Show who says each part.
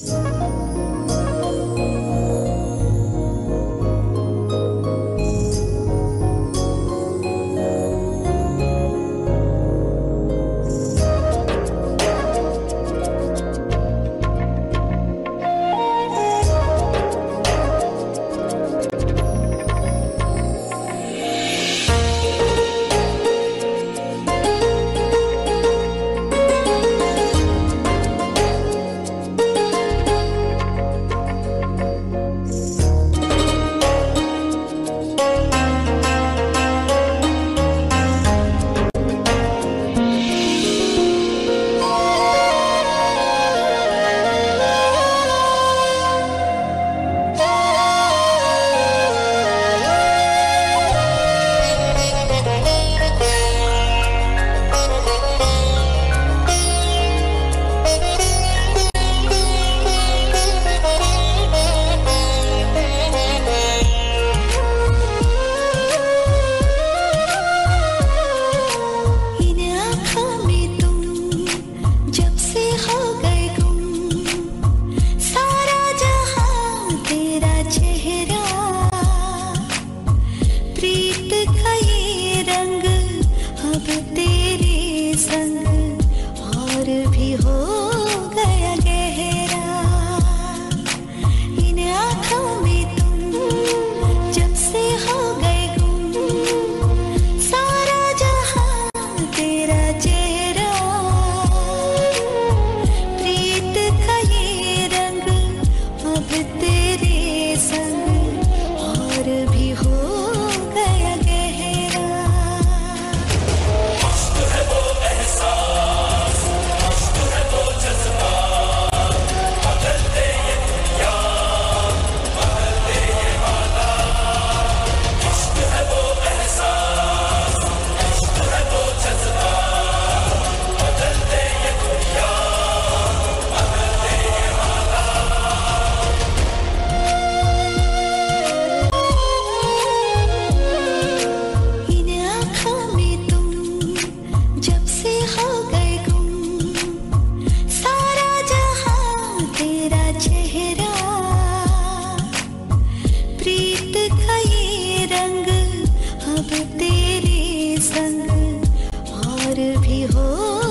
Speaker 1: Música भी हो